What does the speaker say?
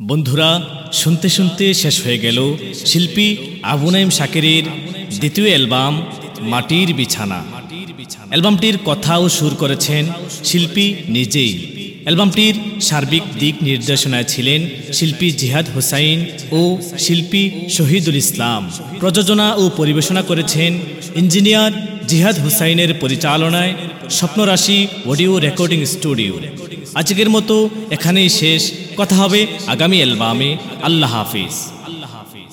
বন্ধুরা, শুনতে শুনতে শেষ হয়ে গেল শিল্পী আবু নাইম দ্বিতীয় অ্যালবাম, মাটির বিছানা। অ্যালবামটির কথা ও সুর করেছেন শিল্পী নিজেই। অ্যালবামটির সার্বিক দিক নির্দেশনায় ছিলেন শিল্পী জিহাদ হোসাইন ও শিল্পী শহীদুল ইসলাম। প্রযোজনা ও পরিবেশনা করেছেন ইঞ্জিনিয়ার জিহাদ হুসাইনের পরিচালনায় স্বপ্নরাশি অডিও রেকর্ডিং স্টুডিও। আজকের মতো এখানেই শেষ। কথা হবে আগামী অ্যালবামে। আল্লাহ হাফিজ। আল্লাহ হাফিজ